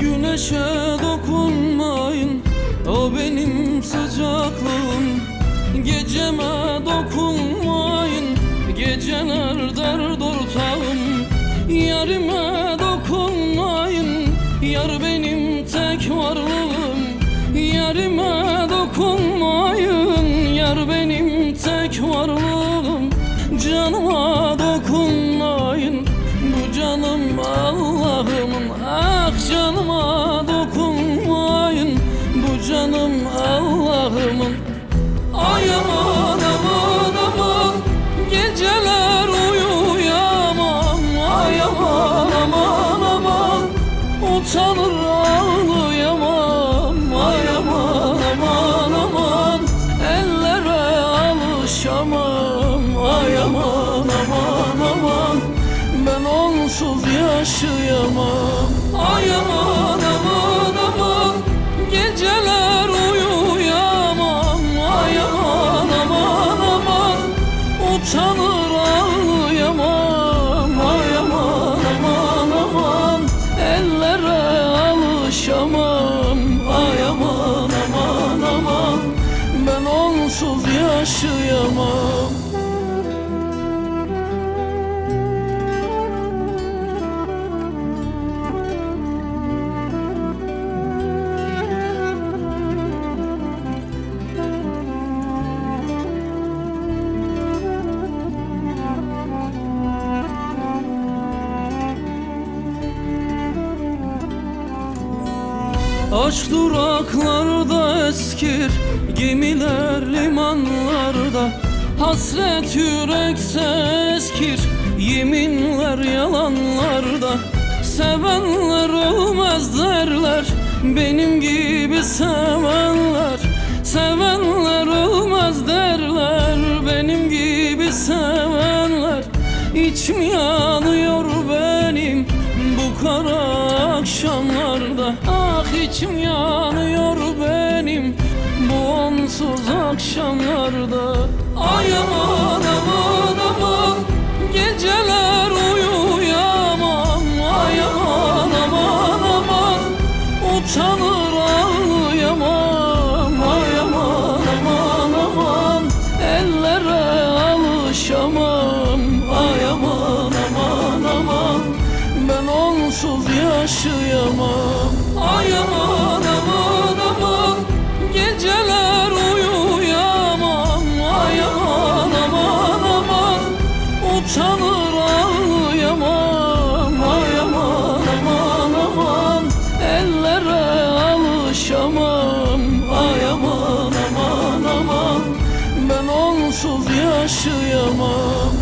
Güneşe dokunmayın O benim sıcaklığım. Geceme dokunmayın Geceler dert ortağım Yarime dokunmayın Yar benim tek varlığım. Yarime dokunmayın Yar benim tek varlığım. Canıma dokunmayın Bu canım Allah'ımın Ah canıma onsuz yaşayamam? Ay aman aman aman. Geceler uyuyamam. Ay aman aman aman. Utanır ağlayamam. Ay aman aman aman. Ellere alışamam. Ay aman aman aman. Ben onsuz yaşayamam Aç duraklarda eskir Gemiler limanlarda. Hasret yürekte eskir Yeminler yalanlarda. Sevenler ölmez derler Benim gibi sevenler. Sevenler ölmez derler Benim gibi sevenler. İçim yanıyor benim bu kara akşamlarda içim yanıyor benim bu onsuz akşamlarda. Ay onsuz yaşayamam. Ay aman aman aman. Geceler uyuyamam. Ay aman aman aman. Utanır ağlayamam. Ay aman aman aman. Ellere alışamam. Ay aman aman aman. Ben onsuz yaşayamam